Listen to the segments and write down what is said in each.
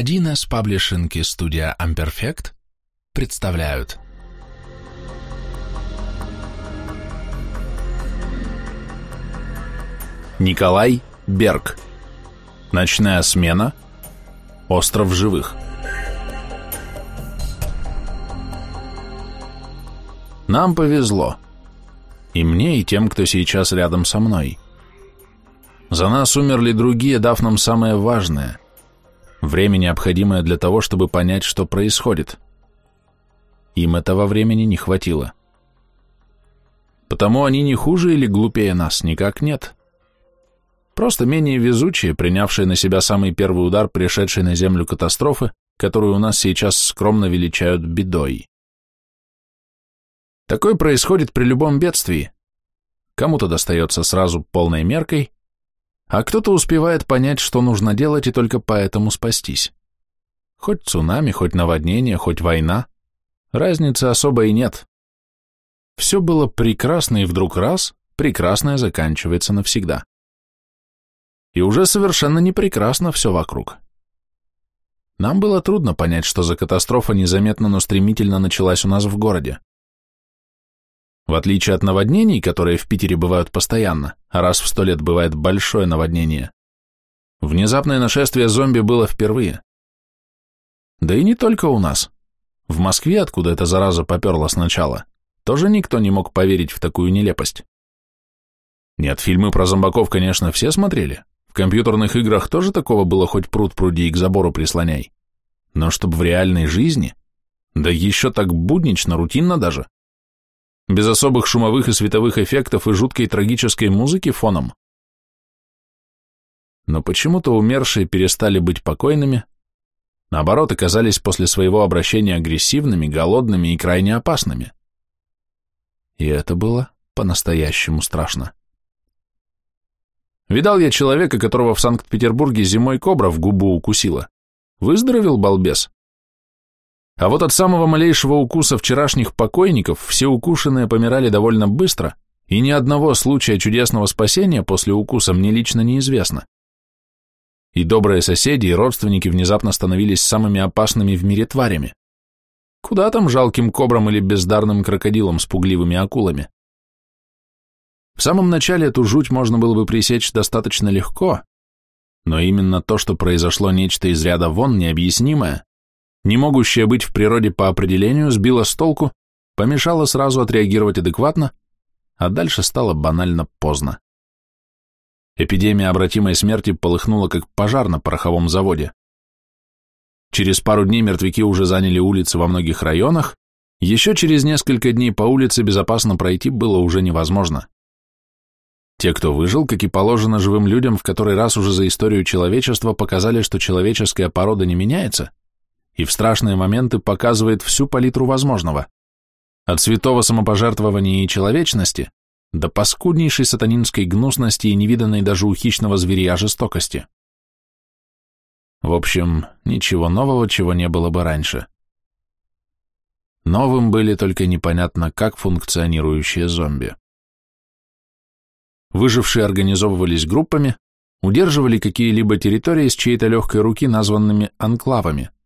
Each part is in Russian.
1С Паблишинг и студия Amperfect представляют. Николай Берг. Ночная смена. Остров живых. Нам повезло. И мне, и тем, кто сейчас рядом со мной. За нас умерли другие, дав нам самое важное – время, необходимое для того, чтобы понять, что происходит. Им этого времени не хватило. Потому они не хуже или глупее нас, никак нет. Просто менее везучие, принявшие на себя самый первый удар пришедшей на Землю катастрофы, которую у нас сейчас скромно величают бедой. Такое происходит при любом бедствии. Кому-то достается сразу полной меркой, а кто-то успевает понять, что нужно делать, и только поэтому спастись. Хоть цунами, хоть наводнение, хоть война, разницы особо и нет. Все было прекрасно, и вдруг раз, прекрасное заканчивается навсегда. И уже совершенно не прекрасно все вокруг. Нам было трудно понять, что за катастрофа незаметно, но стремительно началась у нас в городе. В отличие от наводнений, которые в Питере бывают постоянно, а раз в сто лет бывает большое наводнение, внезапное нашествие зомби было впервые. Да и не только у нас. В Москве, откуда эта зараза поперла сначала, тоже никто не мог поверить в такую нелепость. Нет, фильмы про зомбаков, конечно, все смотрели. В компьютерных играх тоже такого было хоть пруд пруди и к забору прислоняй. Но чтобы в реальной жизни, да еще так буднично, рутинно даже, без особых шумовых и световых эффектов и жуткой трагической музыки фоном. Но почему-то умершие перестали быть покойными, наоборот, оказались после своего обращения агрессивными, голодными и крайне опасными. И это было по-настоящему страшно. Видал я человека, которого в Санкт-Петербурге зимой кобра в губу укусила. Выздоровел балбес. А вот от самого малейшего укуса вчерашних покойников все укушенные помирали довольно быстро, и ни одного случая чудесного спасения после укуса мне лично неизвестно. И добрые соседи и родственники внезапно становились самыми опасными в мире тварями. Куда там жалким кобрам или бездарным крокодилам с пугливыми акулами? В самом начале эту жуть можно было бы пресечь достаточно легко, но именно то, что произошло нечто из ряда вон необъяснимое, не могущая быть в природе по определению, сбила с толку, помешала сразу отреагировать адекватно, а дальше стало банально поздно. Эпидемия обратимой смерти полыхнула, как пожар на пороховом заводе. Через пару дней мертвяки уже заняли улицы во многих районах, еще через несколько дней по улице безопасно пройти было уже невозможно. Те, кто выжил, как и положено живым людям, в который раз уже за историю человечества показали, что человеческая порода не меняется, и в страшные моменты показывает всю палитру возможного. От святого самопожертвования и человечности до паскуднейшей сатанинской гнусности и невиданной даже у хищного зверя жестокости. В общем, ничего нового, чего не было бы раньше. Новым были только непонятно как функционирующие зомби. Выжившие организовывались группами, удерживали какие-либо территории с чьей-то легкой руки, названными анклавами –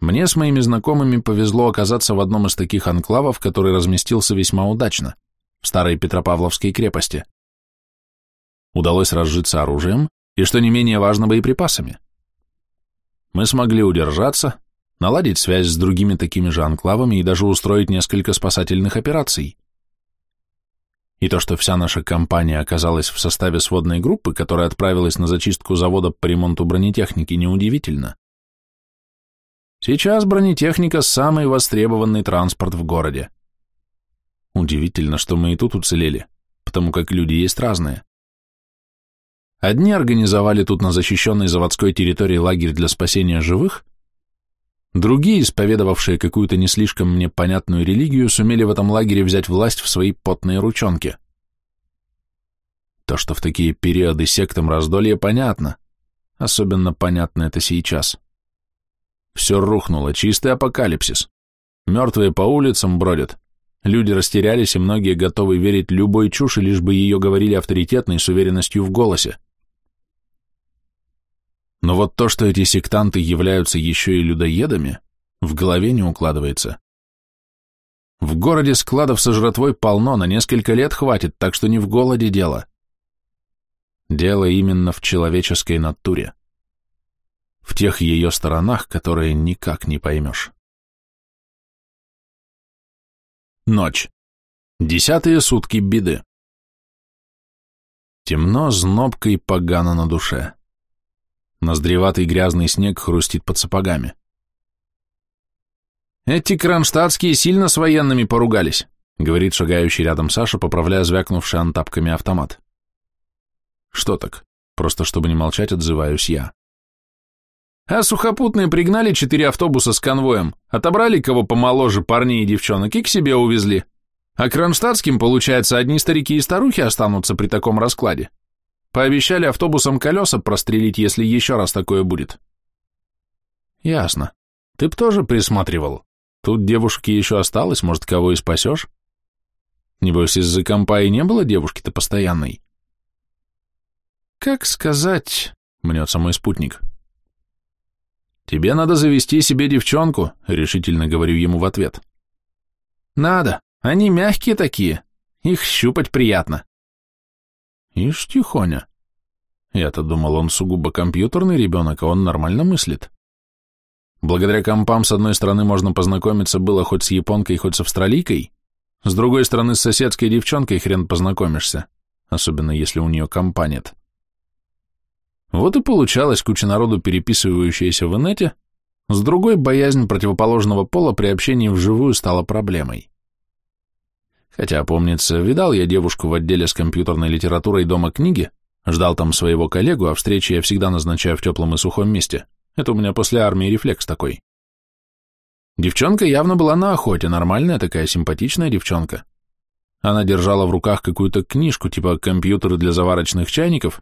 мне с моими знакомыми повезло оказаться в одном из таких анклавов, который разместился весьма удачно, в старой Петропавловской крепости. Удалось разжиться оружием и, что не менее важно, боеприпасами. Мы смогли удержаться, наладить связь с другими такими же анклавами и даже устроить несколько спасательных операций. И то, что вся наша компания оказалась в составе сводной группы, которая отправилась на зачистку завода по ремонту бронетехники, неудивительно. Сейчас бронетехника – самый востребованный транспорт в городе. Удивительно, что мы и тут уцелели, потому как люди есть разные. Одни организовали тут на защищенной заводской территории лагерь для спасения живых, другие, исповедовавшие какую-то не слишком мне понятную религию, сумели в этом лагере взять власть в свои потные ручонки. То, что в такие периоды сектам раздолья, понятно. Особенно понятно это сейчас. Все рухнуло, чистый апокалипсис. Мертвые по улицам бродят. Люди растерялись, и многие готовы верить любой чуши, лишь бы ее говорили авторитетно и с уверенностью в голосе. Но вот то, что эти сектанты являются еще и людоедами, в голове не укладывается. В городе складов со жратвой полно, на несколько лет хватит, так что не в голоде дело. Дело именно в человеческой натуре. В тех ее сторонах, которые никак не поймешь. Ночь. Десятые сутки беды. Темно, знобко и погано на душе. Ноздреватый грязный снег хрустит под сапогами. «Эти кронштадтские сильно с военными поругались», говорит шагающий рядом Саша, поправляя звякнувший антапками автомат. «Что так? Просто чтобы не молчать, отзываюсь я». «А сухопутные пригнали четыре автобуса с конвоем, отобрали кого помоложе парней и девчонок и к себе увезли. А кронштадтским, получается, одни старики и старухи останутся при таком раскладе. Пообещали автобусом колеса прострелить, если еще раз такое будет. Ясно. Ты б тоже присматривал. Тут девушки еще осталось, может, кого и спасешь? Небось, из-за компа и не было девушки-то постоянной? Как сказать, мнется мой спутник. Тебе надо завести себе девчонку, решительно говорю ему в ответ. Надо, они мягкие такие, их щупать приятно. Ишь, тихоня. Я-то думал, он сугубо компьютерный ребенок, а он нормально мыслит. Благодаря компам, с одной стороны, можно познакомиться было хоть с японкой, хоть с австралийкой, с другой стороны, с соседской девчонкой хрен познакомишься, особенно если у нее компа нет. Вот и получалось куча народу, переписывающаяся в инете, с другой боязнь противоположного пола при общении вживую стала проблемой. Хотя, помнится, видал я девушку в отделе с компьютерной литературой дома книги, ждал там своего коллегу, а встречи я всегда назначаю в теплом и сухом месте. Это у меня после армии рефлекс такой. Девчонка явно была на охоте, нормальная такая симпатичная девчонка. Она держала в руках какую-то книжку типа «Компьютеры для заварочных чайников»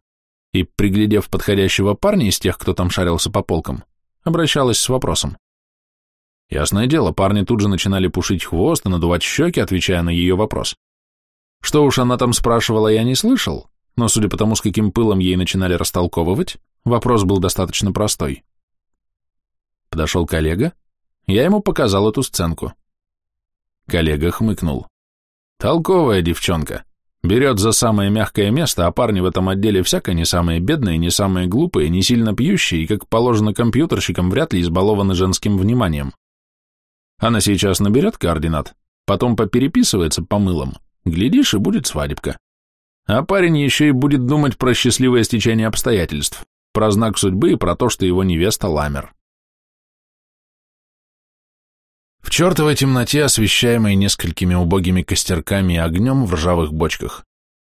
и, приглядев подходящего парня из тех, кто там шарился по полкам, обращалась с вопросом. Ясное дело, парни тут же начинали пушить хвост и надувать щеки, отвечая на ее вопрос. Что уж она там спрашивала, я не слышал, но судя по тому, с каким пылом ей начинали растолковывать, вопрос был достаточно простой. Подошел коллега, я ему показал эту сценку. Коллега хмыкнул. Толковая девчонка. Берет за самое мягкое место, а парни в этом отделе всяко не самые бедные, не самые глупые, не сильно пьющие и, как положено компьютерщикам, вряд ли избалованы женским вниманием. Она сейчас наберет координат, потом попереписывается по мылам, глядишь, и будет свадебка. А парень еще и будет думать про счастливое стечение обстоятельств, про знак судьбы и про то, что его невеста Ламер. В чертовой темноте, освещаемой несколькими убогими костерками и огнем в ржавых бочках,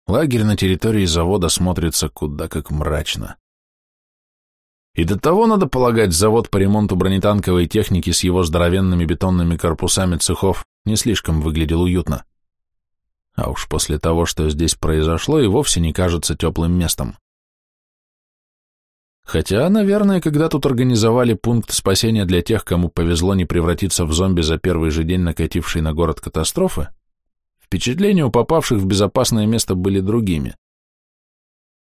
лагерь на территории завода смотрится куда как мрачно. И до того, надо полагать, завод по ремонту бронетанковой техники с его здоровенными бетонными корпусами цехов не слишком выглядел уютно. А уж после того, что здесь произошло, и вовсе не кажется теплым местом. Хотя, наверное, когда тут организовали пункт спасения для тех, кому повезло не превратиться в зомби за первый же день накатившей на город катастрофы, впечатления у попавших в безопасное место были другими.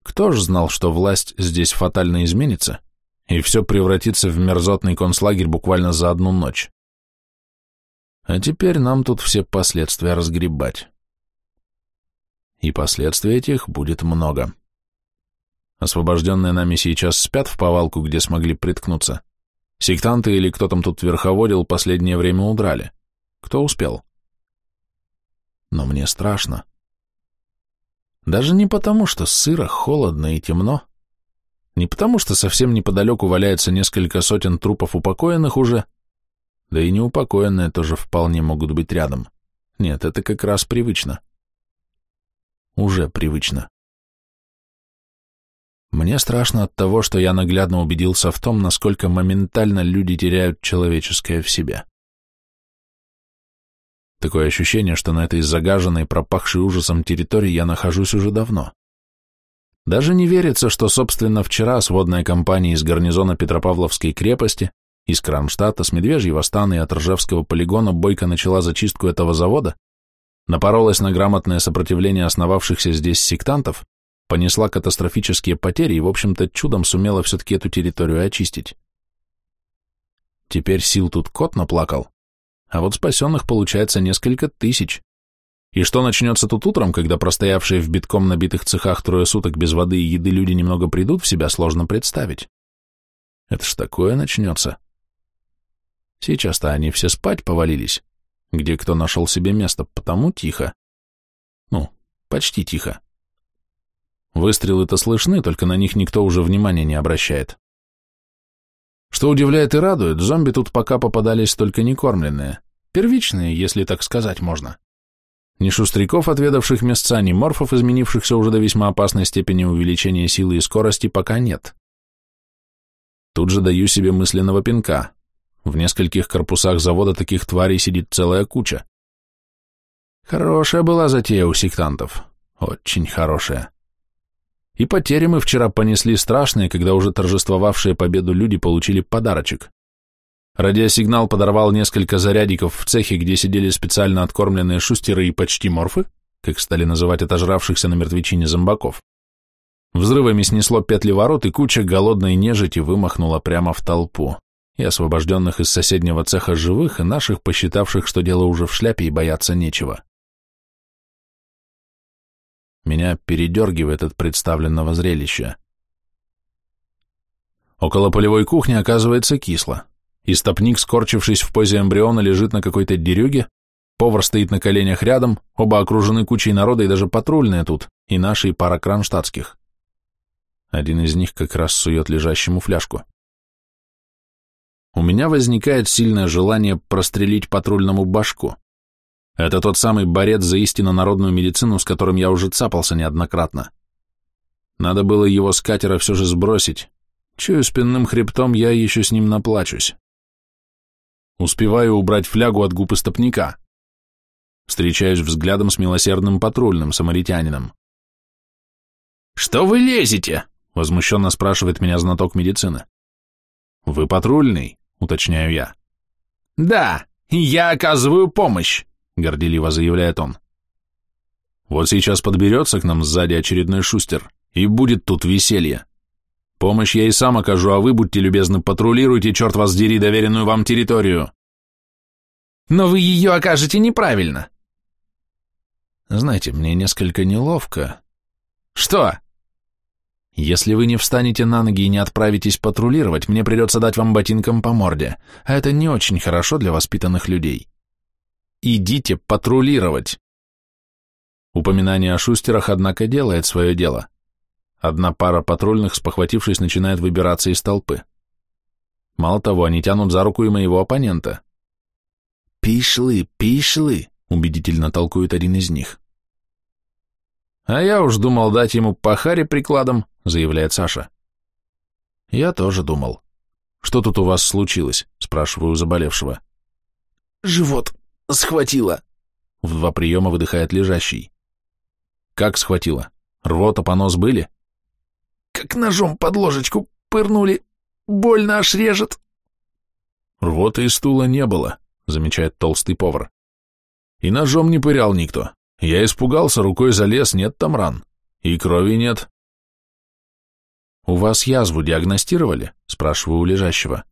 Кто ж знал, что власть здесь фатально изменится, и все превратится в мерзотный концлагерь буквально за одну ночь. А теперь нам тут все последствия разгребать. И последствий этих будет много. Освобожденные нами сейчас спят в повалку, где смогли приткнуться. Сектанты или кто там тут верховодил последнее время удрали. Кто успел? Но мне страшно. Даже не потому, что сыро, холодно и темно, не потому, что совсем неподалеку валяется несколько сотен трупов упокоенных уже, да и неупокоенные тоже вполне могут быть рядом. Нет, это как раз привычно. Уже привычно. Мне страшно от того, что я наглядно убедился в том, насколько моментально люди теряют человеческое в себе. Такое ощущение, что на этой загаженной, пропахшей ужасом территории я нахожусь уже давно. Даже не верится, что, собственно, вчера сводная компания из гарнизона Петропавловской крепости, из Кронштадта, с Медвежьего стана и от Ржевского полигона бойко начала зачистку этого завода, напоролась на грамотное сопротивление основавшихся здесь сектантов, понесла катастрофические потери и, в общем-то, чудом сумела все-таки эту территорию очистить. Теперь сил тут кот наплакал, а вот спасенных получается несколько тысяч. И что начнется тут утром, когда простоявшие в битком набитых цехах трое суток без воды и еды люди немного придут в себя, сложно представить. Это ж такое начнется. Сейчас-то они все спать повалились, где кто нашел себе место, потому тихо. Ну, почти тихо. Выстрелы-то слышны, только на них никто уже внимания не обращает. Что удивляет и радует, зомби тут пока попадались только некормленные, первичные, если так сказать можно. Ни шустряков, отведавших мясца, ни морфов, изменившихся уже до весьма опасной степени увеличения силы и скорости, пока нет. Тут же даю себе мысленного пинка. В нескольких корпусах завода таких тварей сидит целая куча. Хорошая была затея у сектантов. Очень хорошая. И потери мы вчера понесли страшные, когда уже торжествовавшие победу люди получили подарочек. Радиосигнал подорвал несколько зарядиков в цехе, где сидели специально откормленные шустеры и почти морфы, как стали называть отожравшихся на мертвечине зомбаков. Взрывами снесло петли ворот, и куча голодной нежити вымахнула прямо в толпу, и освобожденных из соседнего цеха живых, и наших, посчитавших, что дело уже в шляпе и бояться нечего. Меня передергивает от представленного зрелища. Около полевой кухни оказывается кисло. Истопник, скорчившись в позе эмбриона, лежит на какой-то дерюге, повар стоит на коленях рядом, оба окружены кучей народа и даже патрульные тут, и наши, и пара кронштадтских. Один из них как раз сует лежащему фляжку. У меня возникает сильное желание прострелить патрульному башку. Это тот самый борец за истинно народную медицину, с которым я уже цапался неоднократно. Надо было его с катера все же сбросить. Чую спинным хребтом, я еще с ним наплачусь. Успеваю убрать флягу от губ истопника. Встречаюсь взглядом с милосердным патрульным самаритянином. «Что вы лезете?» — возмущенно спрашивает меня знаток медицины. «Вы патрульный?» — уточняю я. «Да, я оказываю помощь», — горделиво заявляет он. «Вот сейчас подберется к нам сзади очередной шустер, и будет тут веселье. Помощь я и сам окажу, а вы, будьте любезны, патрулируйте, черт вас дери, доверенную вам территорию. Но вы ее окажете неправильно. Знаете, мне несколько неловко. Что? Если вы не встанете на ноги и не отправитесь патрулировать, мне придется дать вам ботинком по морде, а это не очень хорошо для воспитанных людей. Идите патрулировать. Упоминание о шустерах, однако, делает свое дело. Одна пара патрульных, спохватившись, начинает выбираться из толпы. Мало того, они тянут за руку и моего оппонента. «Пишлы, пишлы!» — убедительно толкует один из них. «А я уж думал дать ему по харе прикладом», — заявляет Саша. «Я тоже думал. Что тут у вас случилось?» — спрашиваю заболевшего. «Живот схватило», — в два приема выдыхает лежащий. «Как схватило? Рвота, понос были?» как ножом под ложечку пырнули. Больно аж режет. Рвоты и стула не было, замечает толстый повар. И ножом не пырял никто. Я испугался, рукой залез, нет там ран. И крови нет. «У вас язву диагностировали?» – спрашиваю у лежащего.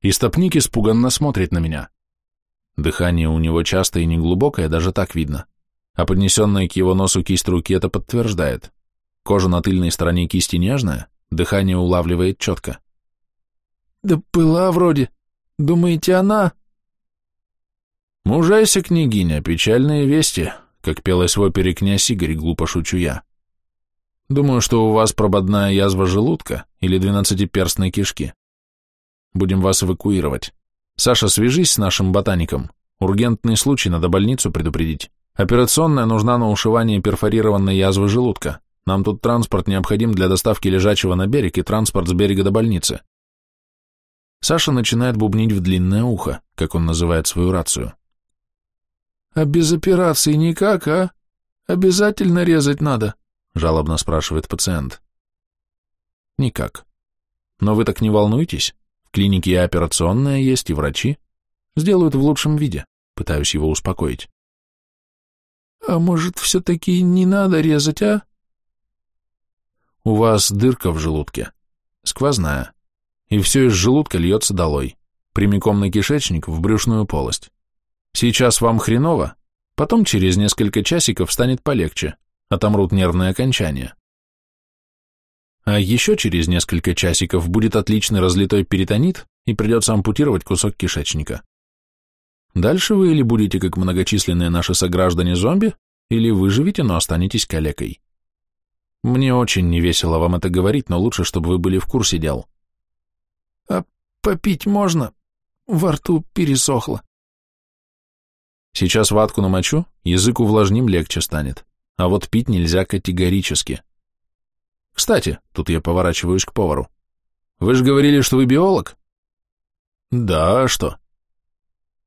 Истопник испуганно смотрит на меня. Дыхание у него частое и неглубокое, даже так видно. А поднесенная к его носу кисть руки это подтверждает. Кожа на тыльной стороне кисти нежная, дыхание улавливает четко. «Да была вроде. Думаете, она?» «Мужайся, княгиня, печальные вести», как пелось в опере «Князь Игорь», глупо шучу я. Думаю, что у вас прободная язва желудка или двенадцатиперстной кишки. Будем вас эвакуировать. Саша, свяжись с нашим ботаником. Ургентный случай, надо больницу предупредить. Операционная нужна на ушивание перфорированной язвы желудка. Нам тут транспорт необходим для доставки лежачего на берег и транспорт с берега до больницы. Саша начинает бубнить в длинное ухо, как он называет свою рацию. «А без операции никак, а? Обязательно резать надо?» — жалобно спрашивает пациент. «Никак. Но вы так не волнуйтесь. В клинике и операционная есть, и врачи. Сделают в лучшем виде», — пытаюсь его успокоить. «А может, все-таки не надо резать, а?» У вас дырка в желудке, сквозная, и все из желудка льется долой, прямиком на кишечник, в брюшную полость. Сейчас вам хреново, потом через несколько часиков станет полегче, отомрут нервные окончания. А еще через несколько часиков будет отличный разлитой перитонит и придется ампутировать кусок кишечника. Дальше вы или будете как многочисленные наши сограждане-зомби, или выживете, но останетесь калекой. Мне очень невесело вам это говорить, но лучше, чтобы вы были в курсе дел. А попить можно? Во рту пересохло. Сейчас ватку намочу, язык увлажним легче станет, а вот пить нельзя категорически. Кстати, тут я поворачиваюсь к повару. Вы же говорили, что вы биолог? Да, а что?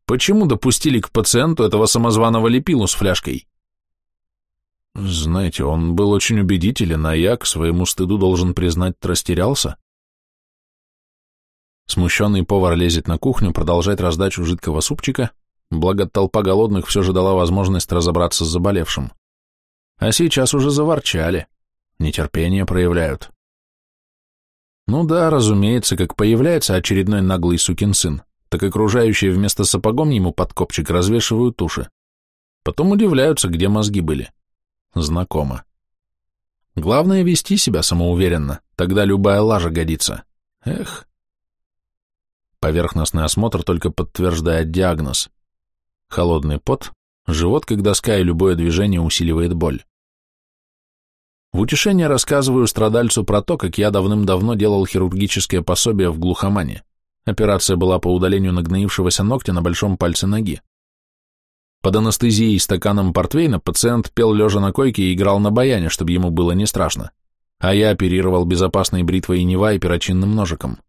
Почему допустили к пациенту этого самозваного лепилу с фляжкой? Знаете, он был очень убедителен, а я к своему стыду должен признать, растерялся. Смущенный повар лезет на кухню, продолжает раздачу жидкого супчика, благо толпа голодных все же дала возможность разобраться с заболевшим. А сейчас уже заворчали, нетерпение проявляют. Ну да, разумеется, как появляется очередной наглый сукин сын, так окружающие вместо сапогом ему под копчик развешивают уши. Потом удивляются, где мозги были. Знакомо. Главное вести себя самоуверенно, тогда любая лажа годится. Эх. Поверхностный осмотр только подтверждает диагноз. Холодный пот, живот как доска и любое движение усиливает боль. В утешение рассказываю страдальцу про то, как я давным-давно делал хирургическое пособие в глухомане. Операция была по удалению нагноившегося ногтя на большом пальце ноги. Под анестезией стаканом портвейна пациент пел лежа на койке и играл на баяне, чтобы ему было не страшно. А я оперировал безопасной бритвой нева и перочинным ножиком.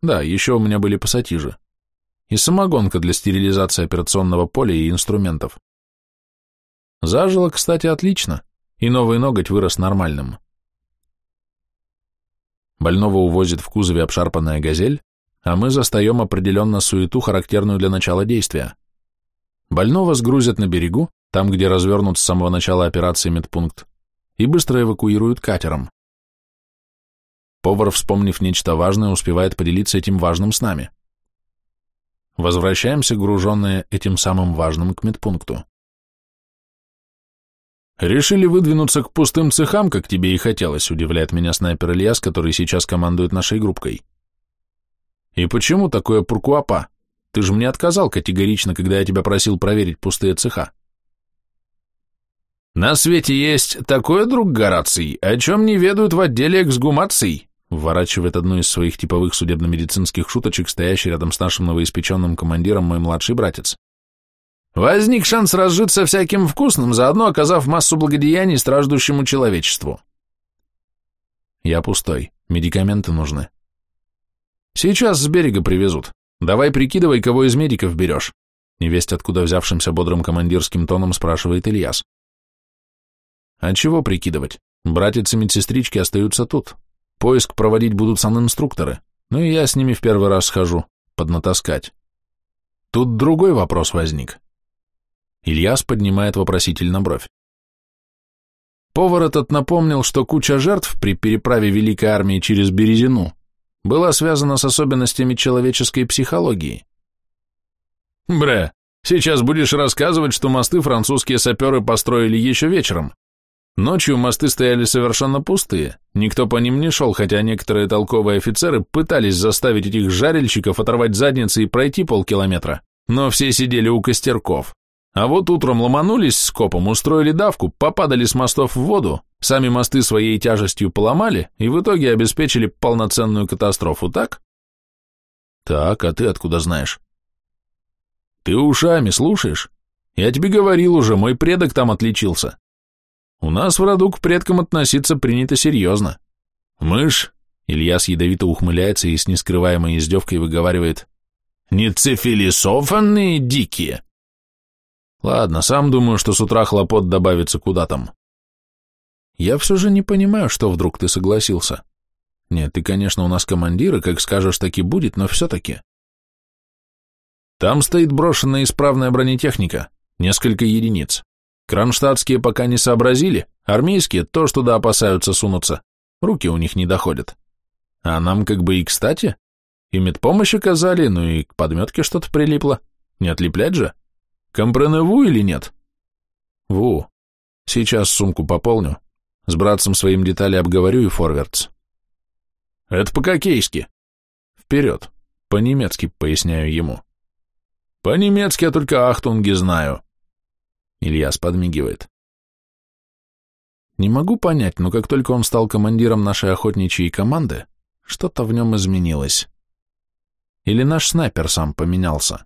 Да, еще у меня были пассатижи. И самогонка для стерилизации операционного поля и инструментов. Зажило, кстати, отлично и новый ноготь вырос нормальным. Больного увозит в кузове обшарпанная газель, а мы застаем определенно суету, характерную для начала действия. Больного сгрузят на берегу, там, где развернут с самого начала операции медпункт, и быстро эвакуируют катером. Повар, вспомнив нечто важное, успевает поделиться этим важным с нами. Возвращаемся, груженные этим самым важным, к медпункту. «Решили выдвинуться к пустым цехам, как тебе и хотелось», удивляет меня снайпер Ильяс, который сейчас командует нашей группкой. «И почему такое пуркуапа? Ты же мне отказал категорично, когда я тебя просил проверить пустые цеха». «На свете есть такой друг Гораций, о чем не ведают в отделе эксгумаций», вворачивает одну из своих типовых судебно-медицинских шуточек, стоящий рядом с нашим новоиспеченным командиром мой младший братец. Возник шанс разжиться всяким вкусным, заодно оказав массу благодеяний страждущему человечеству. Я пустой, медикаменты нужны. Сейчас с берега привезут. Давай прикидывай, кого из медиков берешь. Невесть, откуда взявшимся бодрым командирским тоном спрашивает Ильяс. А чего прикидывать? Братец и медсестрички остаются тут. Поиск проводить будут санинструкторы. Ну и я с ними в первый раз схожу, поднатаскать. Тут другой вопрос возник. Ильяс поднимает вопросительно бровь. Повар этот напомнил, что куча жертв при переправе Великой Армии через Березину была связана с особенностями человеческой психологии. Бре, сейчас будешь рассказывать, что мосты французские саперы построили еще вечером. Ночью мосты стояли совершенно пустые, никто по ним не шел, хотя некоторые толковые офицеры пытались заставить этих жарильщиков оторвать задницы и пройти полкилометра, но все сидели у костерков. А вот утром ломанулись с копом, устроили давку, попадали с мостов в воду, сами мосты своей тяжестью поломали и в итоге обеспечили полноценную катастрофу, так? Так, а ты откуда знаешь? Ты ушами слушаешь? Я тебе говорил уже, мой предок там отличился. У нас в роду к предкам относиться принято серьезно. Мышь, Ильяс ядовито ухмыляется и с нескрываемой издевкой выговаривает, не цифилисофанные дикие. Ладно, сам думаю, что с утра хлопот добавится куда там. Я все же не понимаю, что вдруг ты согласился. Нет, ты, конечно, у нас командир, и как скажешь, так и будет, но все-таки. Там стоит брошенная исправная бронетехника, несколько единиц. Кронштадтские пока не сообразили, армейские тоже туда опасаются сунуться. Руки у них не доходят. А нам как бы и кстати. И медпомощь оказали, ну и к подметке что-то прилипло. Не отлеплять же? Компреневу или нет? Ву. Сейчас сумку пополню. С братцем своим детали обговорю и форвардс. Это по-кокейски. Вперед. По-немецки поясняю ему. По-немецки я только ахтунги знаю. Ильяс подмигивает. Не могу понять, но как только он стал командиром нашей охотничьей команды, что-то в нем изменилось. Или наш снайпер сам поменялся.